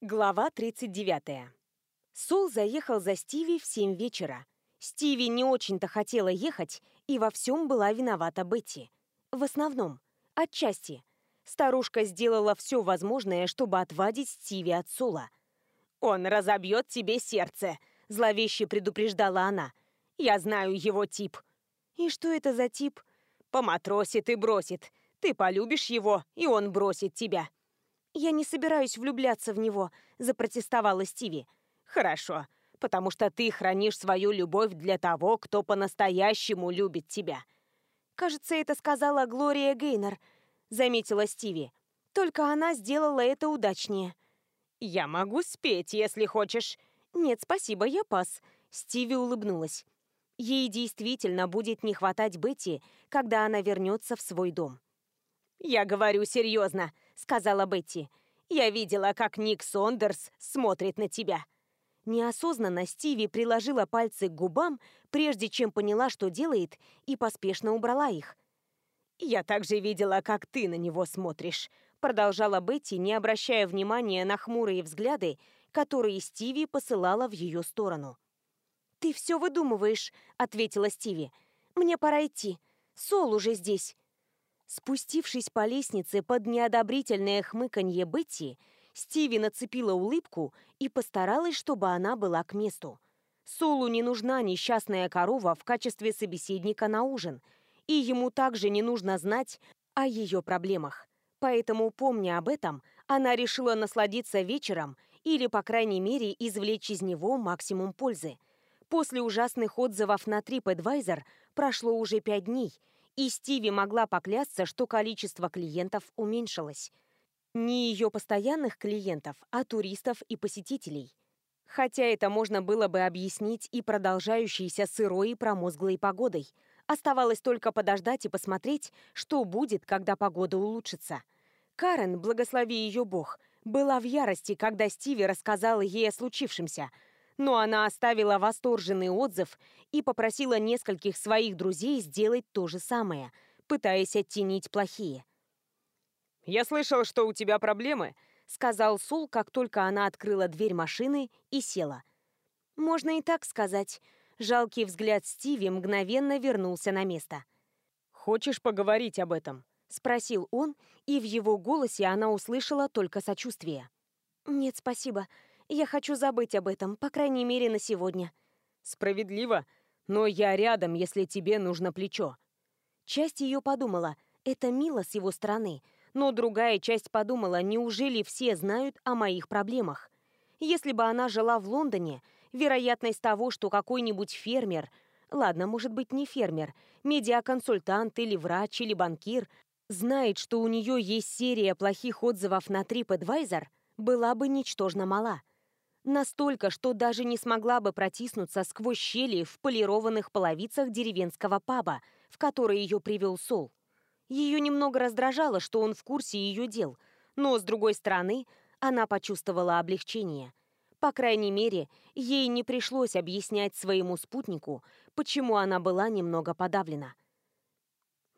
Глава 39. Сол заехал за Стиви в 7 вечера. Стиви не очень-то хотела ехать, и во всем была виновата Бетти. В основном. Отчасти. Старушка сделала все возможное, чтобы отвадить Стиви от Сола. «Он разобьет тебе сердце», — зловеще предупреждала она. «Я знаю его тип». «И что это за тип?» «Поматросит и бросит. Ты полюбишь его, и он бросит тебя». «Я не собираюсь влюбляться в него», — запротестовала Стиви. «Хорошо, потому что ты хранишь свою любовь для того, кто по-настоящему любит тебя». «Кажется, это сказала Глория Гейнер», — заметила Стиви. «Только она сделала это удачнее». «Я могу спеть, если хочешь». «Нет, спасибо, я пас», — Стиви улыбнулась. Ей действительно будет не хватать Бетти, когда она вернется в свой дом. «Я говорю серьезно», сказала Бетти. «Я видела, как Ник Сондерс смотрит на тебя». Неосознанно Стиви приложила пальцы к губам, прежде чем поняла, что делает, и поспешно убрала их. «Я также видела, как ты на него смотришь», продолжала Бетти, не обращая внимания на хмурые взгляды, которые Стиви посылала в ее сторону. «Ты все выдумываешь», — ответила Стиви. «Мне пора идти. Сол уже здесь». Спустившись по лестнице под неодобрительное хмыканье Бетти, Стиви нацепила улыбку и постаралась, чтобы она была к месту. Солу не нужна несчастная корова в качестве собеседника на ужин, и ему также не нужно знать о ее проблемах. Поэтому, помня об этом, она решила насладиться вечером или, по крайней мере, извлечь из него максимум пользы. После ужасных отзывов на TripAdvisor прошло уже пять дней – и Стиви могла поклясться, что количество клиентов уменьшилось. Не ее постоянных клиентов, а туристов и посетителей. Хотя это можно было бы объяснить и продолжающейся сырой и промозглой погодой. Оставалось только подождать и посмотреть, что будет, когда погода улучшится. Карен, благослови ее бог, была в ярости, когда Стиви рассказала ей о случившемся – но она оставила восторженный отзыв и попросила нескольких своих друзей сделать то же самое, пытаясь оттенить плохие. «Я слышал, что у тебя проблемы», — сказал Сул, как только она открыла дверь машины и села. «Можно и так сказать». Жалкий взгляд Стиви мгновенно вернулся на место. «Хочешь поговорить об этом?» — спросил он, и в его голосе она услышала только сочувствие. «Нет, спасибо», я хочу забыть об этом, по крайней мере, на сегодня». «Справедливо, но я рядом, если тебе нужно плечо». Часть ее подумала, это мило с его стороны, но другая часть подумала, неужели все знают о моих проблемах. Если бы она жила в Лондоне, вероятность того, что какой-нибудь фермер, ладно, может быть, не фермер, медиаконсультант или врач или банкир, знает, что у нее есть серия плохих отзывов на TripAdvisor, была бы ничтожно мала. Настолько, что даже не смогла бы протиснуться сквозь щели в полированных половицах деревенского паба, в который ее привел Сол. Ее немного раздражало, что он в курсе ее дел, но, с другой стороны, она почувствовала облегчение. По крайней мере, ей не пришлось объяснять своему спутнику, почему она была немного подавлена.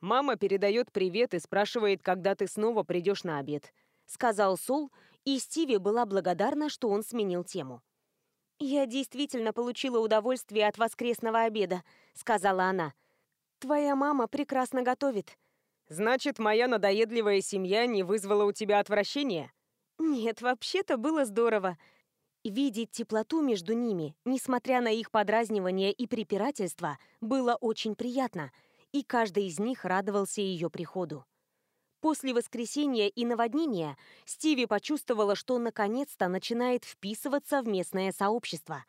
«Мама передает привет и спрашивает, когда ты снова придешь на обед», — сказал Сол, — и Стиви была благодарна, что он сменил тему. «Я действительно получила удовольствие от воскресного обеда», — сказала она. «Твоя мама прекрасно готовит». «Значит, моя надоедливая семья не вызвала у тебя отвращения?» «Нет, вообще-то было здорово», Видеть теплоту между ними, несмотря на их подразнивание и препирательство, было очень приятно, и каждый из них радовался ее приходу. После воскресения и наводнения Стиви почувствовала, что наконец-то начинает вписываться в местное сообщество.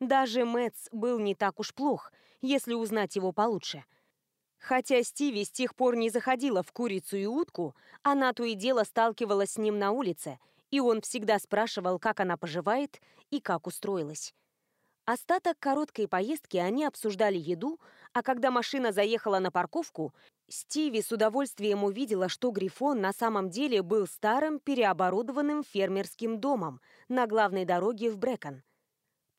Даже Мэтс был не так уж плох, если узнать его получше. Хотя Стиви с тех пор не заходила в курицу и утку, она то и дело сталкивалась с ним на улице, и он всегда спрашивал, как она поживает и как устроилась. Остаток короткой поездки они обсуждали еду, а когда машина заехала на парковку, Стиви с удовольствием увидела, что Грифон на самом деле был старым переоборудованным фермерским домом на главной дороге в Брэкон.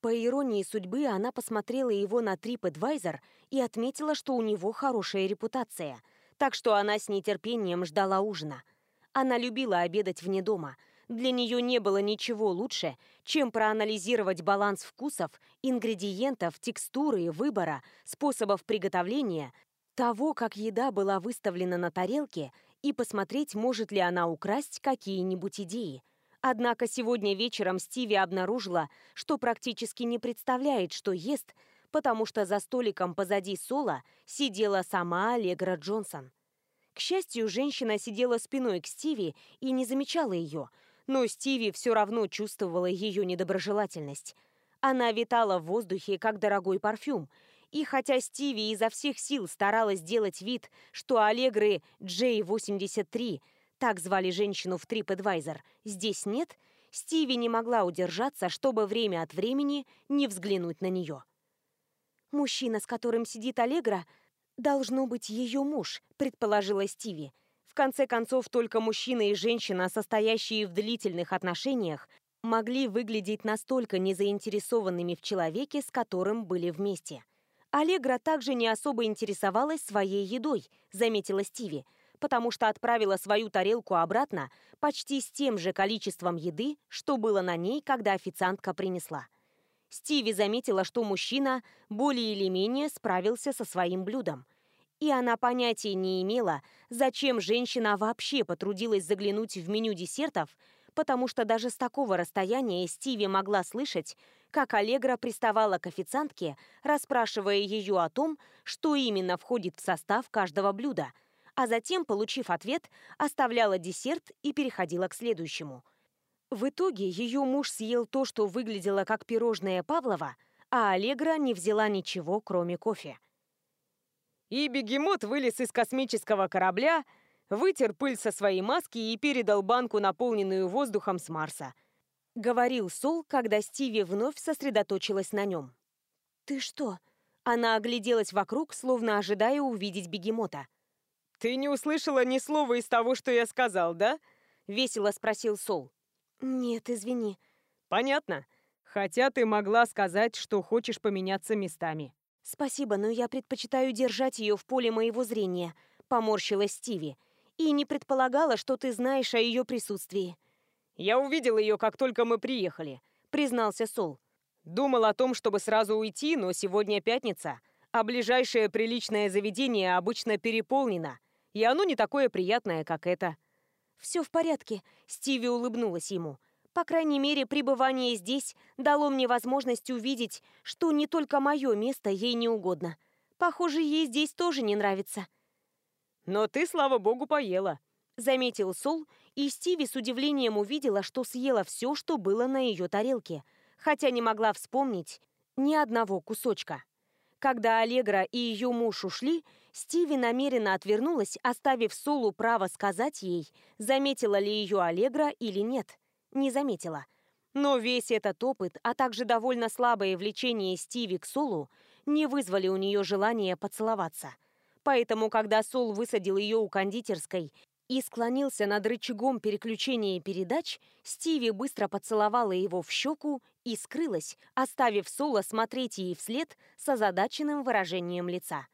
По иронии судьбы, она посмотрела его на TripAdvisor и отметила, что у него хорошая репутация, так что она с нетерпением ждала ужина. Она любила обедать вне дома – для нее не было ничего лучше, чем проанализировать баланс вкусов, ингредиентов, текстуры и выбора, способов приготовления, того, как еда была выставлена на тарелке, и посмотреть, может ли она украсть какие-нибудь идеи. Однако сегодня вечером Стиви обнаружила, что практически не представляет, что ест, потому что за столиком позади Сола сидела сама Аллегра Джонсон. К счастью, женщина сидела спиной к Стиви и не замечала ее – но Стиви все равно чувствовала ее недоброжелательность. Она витала в воздухе, как дорогой парфюм. И хотя Стиви изо всех сил старалась делать вид, что Аллегры J83, так звали женщину в TripAdvisor, здесь нет, Стиви не могла удержаться, чтобы время от времени не взглянуть на нее. «Мужчина, с которым сидит Аллегра, должно быть ее муж», предположила Стиви – конце концов, только мужчина и женщина, состоящие в длительных отношениях, могли выглядеть настолько незаинтересованными в человеке, с которым были вместе. Аллегра также не особо интересовалась своей едой, заметила Стиви, потому что отправила свою тарелку обратно почти с тем же количеством еды, что было на ней, когда официантка принесла. Стиви заметила, что мужчина более или менее справился со своим блюдом – и она понятия не имела, зачем женщина вообще потрудилась заглянуть в меню десертов, потому что даже с такого расстояния Стиви могла слышать, как Аллегра приставала к официантке, расспрашивая ее о том, что именно входит в состав каждого блюда, а затем, получив ответ, оставляла десерт и переходила к следующему. В итоге ее муж съел то, что выглядело как пирожное Павлова, а Аллегра не взяла ничего, кроме кофе. И бегемот вылез из космического корабля, вытер пыль со своей маски и передал банку, наполненную воздухом с Марса. Говорил Сол, когда Стиви вновь сосредоточилась на нем. «Ты что?» Она огляделась вокруг, словно ожидая увидеть бегемота. «Ты не услышала ни слова из того, что я сказал, да?» — весело спросил Сол. «Нет, извини». «Понятно. Хотя ты могла сказать, что хочешь поменяться местами». «Спасибо, но я предпочитаю держать ее в поле моего зрения», — поморщила Стиви. «И не предполагала, что ты знаешь о ее присутствии». «Я увидел ее, как только мы приехали», — признался Сол. «Думал о том, чтобы сразу уйти, но сегодня пятница, а ближайшее приличное заведение обычно переполнено, и оно не такое приятное, как это». «Все в порядке», — Стиви улыбнулась ему. По крайней мере, пребывание здесь дало мне возможность увидеть, что не только мое место ей не угодно. Похоже, ей здесь тоже не нравится. «Но ты, слава богу, поела», — заметил Сол, и Стиви с удивлением увидела, что съела все, что было на ее тарелке, хотя не могла вспомнить ни одного кусочка. Когда Аллегра и ее муж ушли, Стиви намеренно отвернулась, оставив Солу право сказать ей, заметила ли ее Аллегра или нет. — не заметила. Но весь этот опыт, а также довольно слабое влечение Стиви к Сулу, не вызвали у нее желания поцеловаться. Поэтому, когда Сул высадил ее у кондитерской и склонился над рычагом переключения передач, Стиви быстро поцеловала его в щеку и скрылась, оставив Сула смотреть ей вслед с озадаченным выражением лица.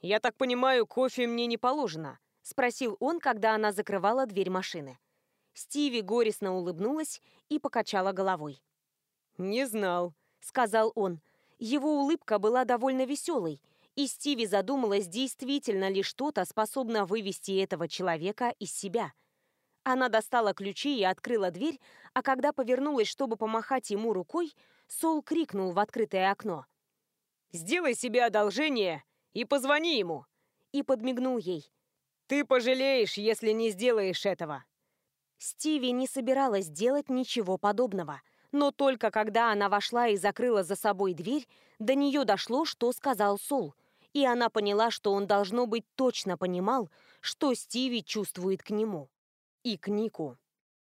«Я так понимаю, кофе мне не положено?» – спросил он, когда она закрывала дверь машины. Стиви горестно улыбнулась и покачала головой. «Не знал», — сказал он. Его улыбка была довольно веселой, и Стиви задумалась, действительно ли что-то способно вывести этого человека из себя. Она достала ключи и открыла дверь, а когда повернулась, чтобы помахать ему рукой, Сол крикнул в открытое окно. «Сделай себе одолжение и позвони ему!» и подмигнул ей. «Ты пожалеешь, если не сделаешь этого!» Стиви не собиралась делать ничего подобного. Но только когда она вошла и закрыла за собой дверь, до нее дошло, что сказал Сол. И она поняла, что он, должно быть, точно понимал, что Стиви чувствует к нему. И к Нику.